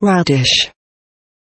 radish.